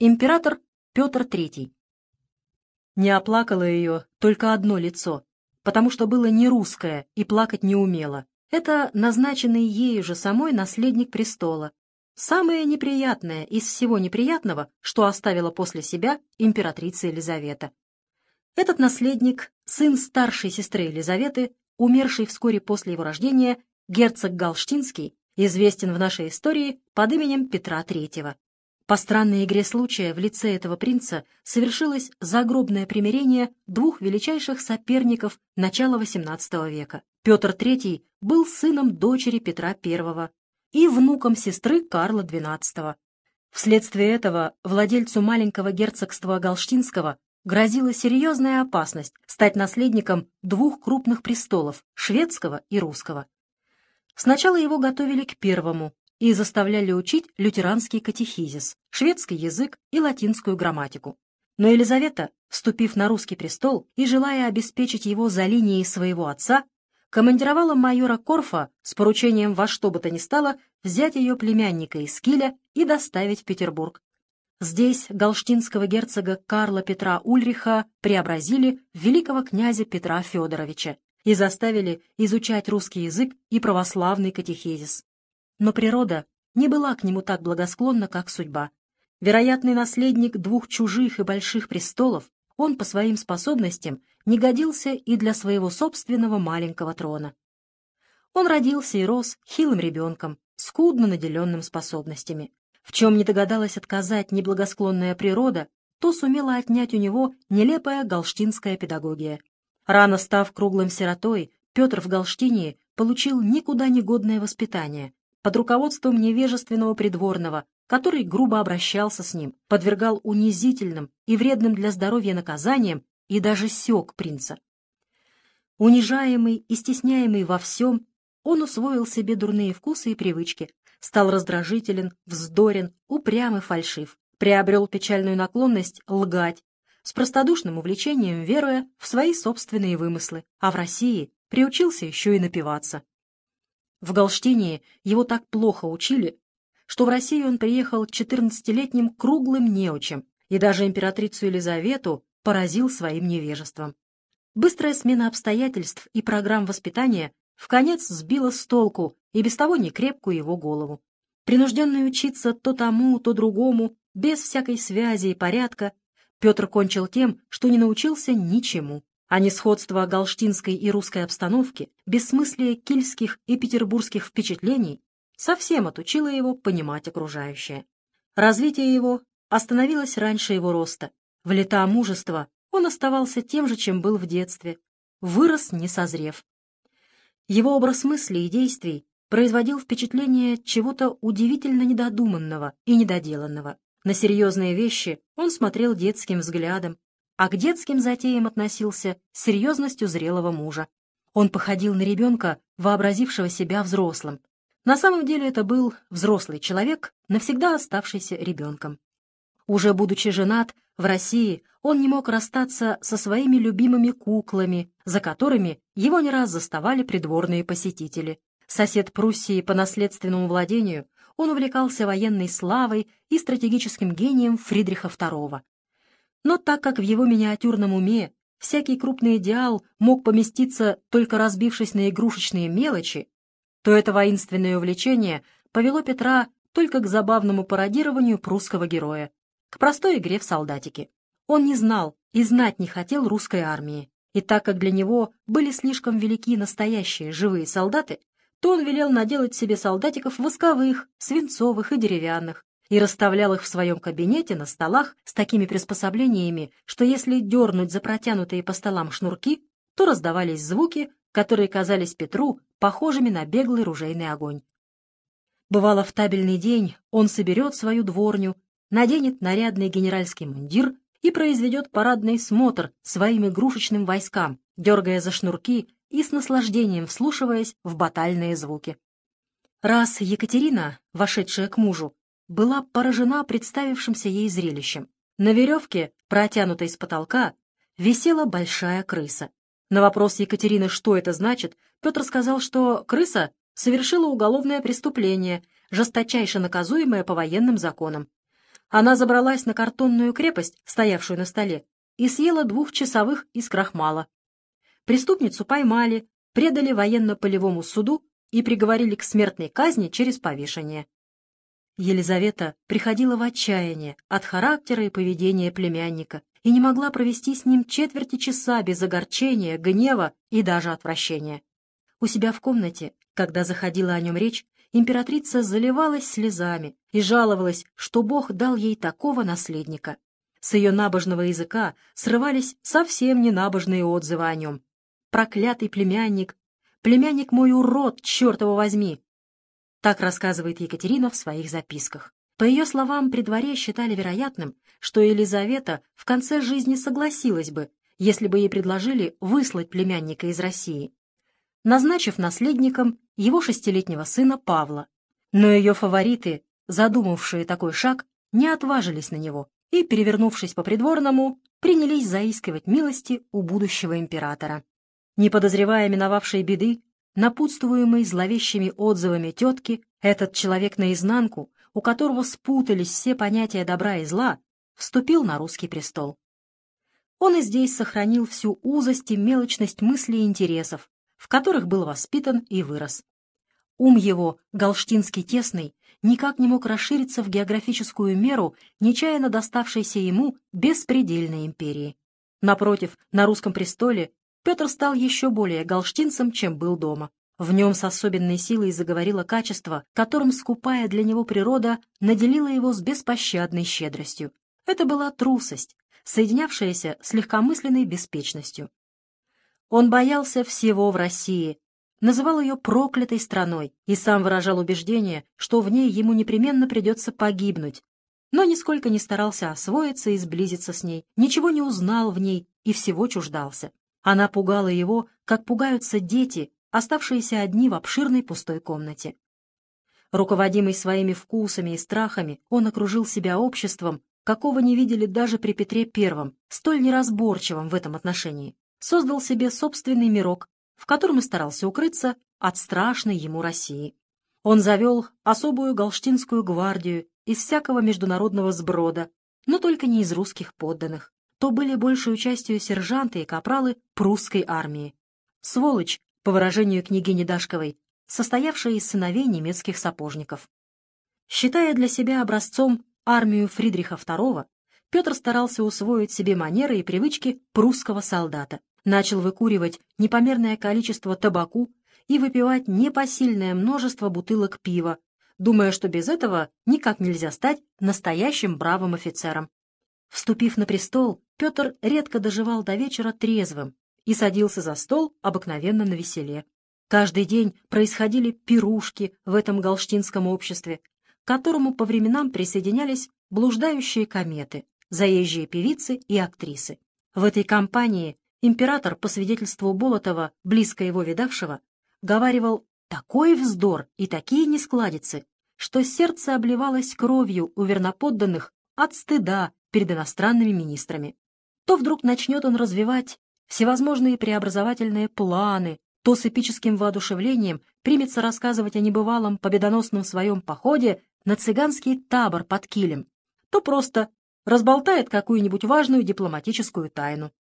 Император Петр III. Не оплакало ее только одно лицо, потому что было не русское и плакать не умело. Это назначенный ею же самой наследник престола. Самое неприятное из всего неприятного, что оставила после себя императрица Елизавета. Этот наследник, сын старшей сестры Елизаветы, умерший вскоре после его рождения, герцог Галштинский, известен в нашей истории под именем Петра III. По странной игре случая в лице этого принца совершилось загробное примирение двух величайших соперников начала XVIII века. Петр III был сыном дочери Петра I и внуком сестры Карла XII. Вследствие этого владельцу маленького герцогства Галштинского грозила серьезная опасность стать наследником двух крупных престолов — шведского и русского. Сначала его готовили к первому и заставляли учить лютеранский катехизис, шведский язык и латинскую грамматику. Но Елизавета, вступив на русский престол и желая обеспечить его за линией своего отца, командировала майора Корфа с поручением во что бы то ни стало взять ее племянника из Киля и доставить в Петербург. Здесь галштинского герцога Карла Петра Ульриха преобразили в великого князя Петра Федоровича, и заставили изучать русский язык и православный катехизис. Но природа не была к нему так благосклонна, как судьба. Вероятный наследник двух чужих и больших престолов, он по своим способностям не годился и для своего собственного маленького трона. Он родился и рос хилым ребенком, скудно наделенным способностями. В чем не догадалась отказать неблагосклонная природа, то сумела отнять у него нелепая галштинская педагогия. Рано став круглым сиротой, Петр в Галштине получил никуда не годное воспитание под руководством невежественного придворного, который грубо обращался с ним, подвергал унизительным и вредным для здоровья наказаниям и даже сёк принца. Унижаемый и стесняемый во всем, он усвоил себе дурные вкусы и привычки, стал раздражителен, вздорен, упрям и фальшив, приобрел печальную наклонность лгать, с простодушным увлечением веруя в свои собственные вымыслы, а в России приучился еще и напиваться. В Галштине его так плохо учили, что в Россию он приехал 14-летним круглым неучем и даже императрицу Елизавету поразил своим невежеством. Быстрая смена обстоятельств и программ воспитания в конец сбила с толку и без того некрепкую его голову. Принужденный учиться то тому, то другому, без всякой связи и порядка, Петр кончил тем, что не научился ничему, а несходство галштинской и русской обстановки, бессмыслие кильских и петербургских впечатлений совсем отучило его понимать окружающее. Развитие его остановилось раньше его роста. В лета мужества он оставался тем же, чем был в детстве, вырос, не созрев. Его образ мыслей и действий производил впечатление чего-то удивительно недодуманного и недоделанного. На серьезные вещи он смотрел детским взглядом, а к детским затеям относился с серьезностью зрелого мужа. Он походил на ребенка, вообразившего себя взрослым. На самом деле это был взрослый человек, навсегда оставшийся ребенком. Уже будучи женат, в России он не мог расстаться со своими любимыми куклами, за которыми его не раз заставали придворные посетители. Сосед Пруссии по наследственному владению он увлекался военной славой и стратегическим гением Фридриха II. Но так как в его миниатюрном уме всякий крупный идеал мог поместиться, только разбившись на игрушечные мелочи, то это воинственное увлечение повело Петра только к забавному пародированию прусского героя, к простой игре в солдатики. Он не знал и знать не хотел русской армии, и так как для него были слишком велики настоящие живые солдаты, то он велел наделать себе солдатиков восковых, свинцовых и деревянных, и расставлял их в своем кабинете на столах с такими приспособлениями, что если дернуть за протянутые по столам шнурки, то раздавались звуки, которые казались Петру похожими на беглый ружейный огонь. Бывало, в табельный день он соберет свою дворню, наденет нарядный генеральский мундир и произведет парадный смотр своим игрушечным войскам, дергая за шнурки и с наслаждением вслушиваясь в батальные звуки. Раз Екатерина, вошедшая к мужу, была поражена представившимся ей зрелищем. На веревке, протянутой с потолка, висела большая крыса. На вопрос Екатерины, что это значит, Петр сказал, что крыса совершила уголовное преступление, жесточайше наказуемое по военным законам. Она забралась на картонную крепость, стоявшую на столе, и съела двух часовых из крахмала. Преступницу поймали, предали военно-полевому суду и приговорили к смертной казни через повешение. Елизавета приходила в отчаяние от характера и поведения племянника и не могла провести с ним четверти часа без огорчения, гнева и даже отвращения. У себя в комнате, когда заходила о нем речь, императрица заливалась слезами и жаловалась, что Бог дал ей такого наследника. С ее набожного языка срывались совсем ненабожные отзывы о нем. «Проклятый племянник! Племянник мой урод, черт его возьми!» Так рассказывает Екатерина в своих записках. По ее словам, при дворе считали вероятным, что Елизавета в конце жизни согласилась бы, если бы ей предложили выслать племянника из России, назначив наследником его шестилетнего сына Павла. Но ее фавориты, задумавшие такой шаг, не отважились на него и, перевернувшись по придворному, принялись заискивать милости у будущего императора. Не подозревая миновавшей беды, напутствуемый зловещими отзывами тетки, этот человек наизнанку, у которого спутались все понятия добра и зла, вступил на русский престол. Он и здесь сохранил всю узость и мелочность мыслей и интересов, в которых был воспитан и вырос. Ум его, галштинский тесный, никак не мог расшириться в географическую меру нечаянно доставшейся ему беспредельной империи. Напротив, на русском престоле Петр стал еще более галштинцем, чем был дома. В нем с особенной силой заговорило качество, которым скупая для него природа наделила его с беспощадной щедростью. Это была трусость, соединявшаяся с легкомысленной беспечностью. Он боялся всего в России, называл ее проклятой страной и сам выражал убеждение, что в ней ему непременно придется погибнуть, но нисколько не старался освоиться и сблизиться с ней, ничего не узнал в ней и всего чуждался. Она пугала его, как пугаются дети, оставшиеся одни в обширной пустой комнате. Руководимый своими вкусами и страхами, он окружил себя обществом, какого не видели даже при Петре Первом, столь неразборчивым в этом отношении. Создал себе собственный мирок, в котором и старался укрыться от страшной ему России. Он завел особую галштинскую гвардию из всякого международного сброда, но только не из русских подданных то были большей частью сержанты и капралы прусской армии. Сволочь, по выражению княгини Дашковой, состоявшая из сыновей немецких сапожников. Считая для себя образцом армию Фридриха II, Петр старался усвоить себе манеры и привычки прусского солдата, начал выкуривать непомерное количество табаку и выпивать непосильное множество бутылок пива, думая, что без этого никак нельзя стать настоящим бравым офицером. Вступив на престол, Петр редко доживал до вечера трезвым и садился за стол обыкновенно на веселе. Каждый день происходили пирушки в этом галштинском обществе, к которому по временам присоединялись блуждающие кометы, заезжие певицы и актрисы. В этой компании император, по свидетельству Болотова, близко его видавшего, говаривал такой вздор и такие нескладицы, что сердце обливалось кровью у верноподданных от стыда перед иностранными министрами. То вдруг начнет он развивать всевозможные преобразовательные планы, то с эпическим воодушевлением примется рассказывать о небывалом победоносном своем походе на цыганский табор под килем, то просто разболтает какую-нибудь важную дипломатическую тайну.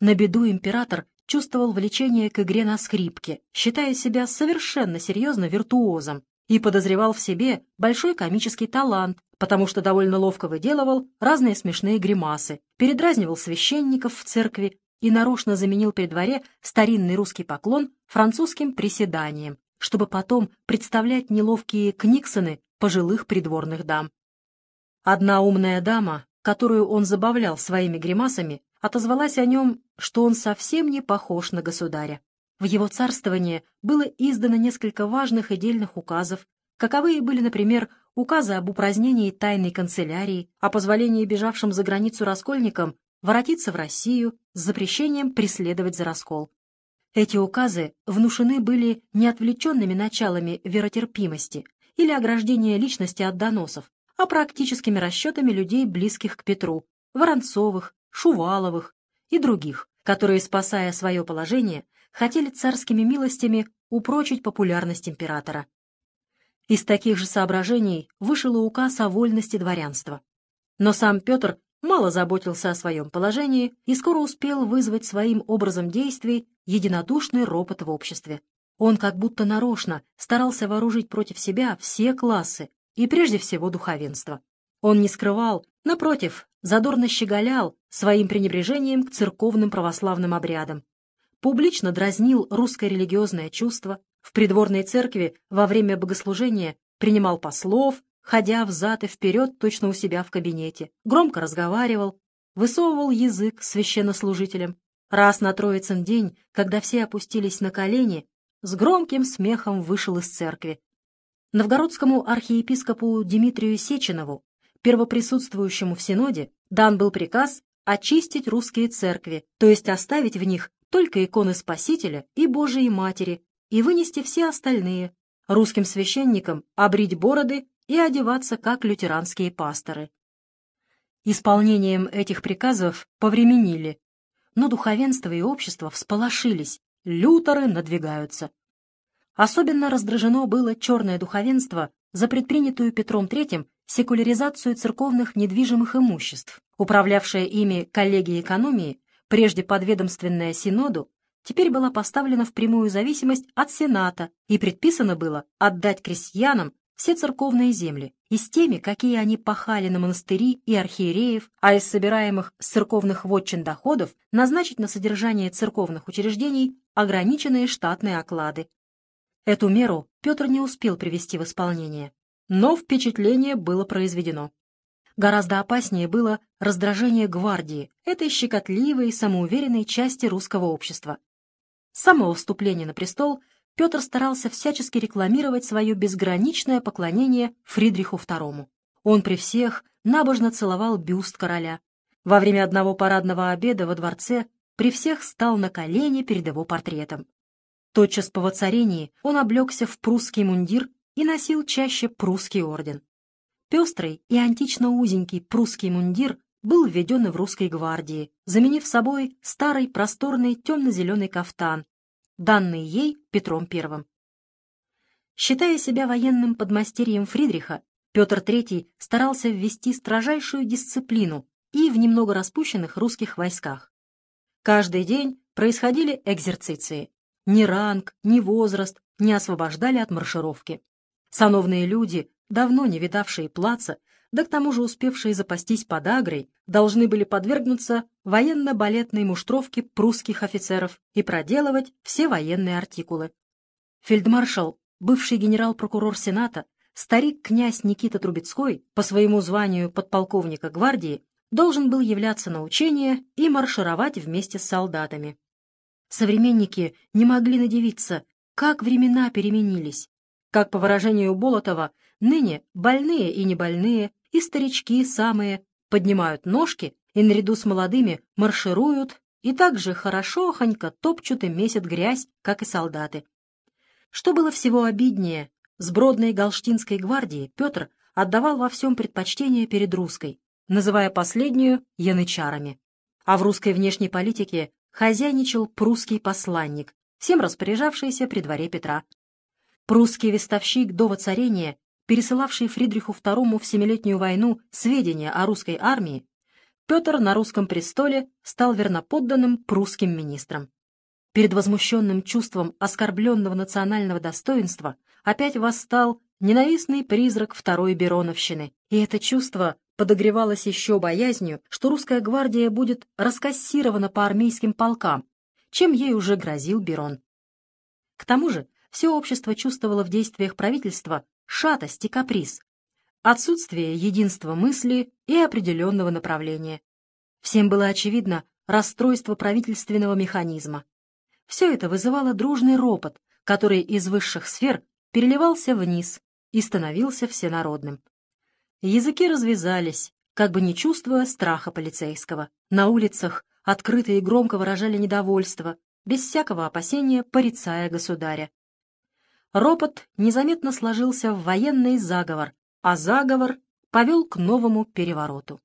На беду император чувствовал влечение к игре на скрипке, считая себя совершенно серьезно виртуозом, и подозревал в себе большой комический талант, потому что довольно ловко выделывал разные смешные гримасы, передразнивал священников в церкви и нарочно заменил при дворе старинный русский поклон французским приседанием, чтобы потом представлять неловкие книксоны пожилых придворных дам. Одна умная дама, которую он забавлял своими гримасами, отозвалась о нем, что он совсем не похож на государя. В его царствование было издано несколько важных и дельных указов, каковые были, например, указы об упразднении тайной канцелярии, о позволении бежавшим за границу раскольникам воротиться в Россию с запрещением преследовать за раскол. Эти указы внушены были не отвлеченными началами веротерпимости или ограждения личности от доносов, а практическими расчетами людей, близких к Петру, Воронцовых, Шуваловых и других, которые, спасая свое положение, хотели царскими милостями упрочить популярность императора. Из таких же соображений вышел указ о вольности дворянства. Но сам Петр мало заботился о своем положении и скоро успел вызвать своим образом действий единодушный ропот в обществе. Он как будто нарочно старался вооружить против себя все классы и прежде всего духовенство. Он не скрывал, напротив, задорно щеголял своим пренебрежением к церковным православным обрядам, публично дразнил русское религиозное чувство, в придворной церкви во время богослужения принимал послов, ходя взад и вперед точно у себя в кабинете, громко разговаривал, высовывал язык священнослужителям. Раз на Троицын день, когда все опустились на колени, с громким смехом вышел из церкви. Новгородскому архиепископу Дмитрию Сеченову, первоприсутствующему в Синоде, дан был приказ очистить русские церкви, то есть оставить в них только иконы Спасителя и Божией Матери, и вынести все остальные, русским священникам обрить бороды и одеваться как лютеранские пасторы. Исполнением этих приказов повременили, но духовенство и общество всполошились, лютеры надвигаются. Особенно раздражено было черное духовенство за предпринятую Петром III секуляризацию церковных недвижимых имуществ, управлявшая ими коллегия экономии, прежде подведомственная Синоду, теперь была поставлена в прямую зависимость от Сената и предписано было отдать крестьянам все церковные земли, и с теми, какие они пахали на монастыри и архиереев, а из собираемых с церковных вотчин доходов назначить на содержание церковных учреждений ограниченные штатные оклады. Эту меру Петр не успел привести в исполнение, но впечатление было произведено. Гораздо опаснее было раздражение гвардии, этой щекотливой, самоуверенной части русского общества. С самого вступления на престол Петр старался всячески рекламировать свое безграничное поклонение Фридриху II. Он при всех набожно целовал бюст короля. Во время одного парадного обеда во дворце при всех стал на колени перед его портретом. Тотчас по воцарении он облегся в прусский мундир и носил чаще прусский орден. Пестрый и антично узенький прусский мундир был введен в русской гвардии, заменив собой старый просторный темно-зеленый кафтан данные ей Петром I. Считая себя военным подмастерьем Фридриха, Петр III старался ввести строжайшую дисциплину и в немного распущенных русских войсках. Каждый день происходили экзерциции. Ни ранг, ни возраст не освобождали от маршировки. Сановные люди, давно не видавшие плаца, да к тому же успевшие запастись подагрой, должны были подвергнуться военно-балетной муштровке прусских офицеров и проделывать все военные артикулы. Фельдмаршал, бывший генерал-прокурор Сената, старик-князь Никита Трубецкой, по своему званию подполковника гвардии, должен был являться на учения и маршировать вместе с солдатами. Современники не могли надевиться, как времена переменились, как, по выражению Болотова, ныне больные и небольные и старички самые поднимают ножки и наряду с молодыми маршируют и так же хорошохонько топчут и месят грязь, как и солдаты. Что было всего обиднее, сбродной галштинской гвардии Петр отдавал во всем предпочтение перед русской, называя последнюю янычарами. А в русской внешней политике хозяйничал прусский посланник, всем распоряжавшийся при дворе Петра. Прусский вестовщик до воцарения пересылавший Фридриху II в Семилетнюю войну сведения о русской армии, Петр на русском престоле стал верноподданным прусским министром. Перед возмущенным чувством оскорбленного национального достоинства опять восстал ненавистный призрак второй Бероновщины, и это чувство подогревалось еще боязнью, что русская гвардия будет раскассирована по армейским полкам, чем ей уже грозил Берон. К тому же все общество чувствовало в действиях правительства шатость и каприз, отсутствие единства мысли и определенного направления. Всем было очевидно расстройство правительственного механизма. Все это вызывало дружный ропот, который из высших сфер переливался вниз и становился всенародным. Языки развязались, как бы не чувствуя страха полицейского. На улицах открыто и громко выражали недовольство, без всякого опасения порицая государя. Ропот незаметно сложился в военный заговор, а заговор повел к новому перевороту.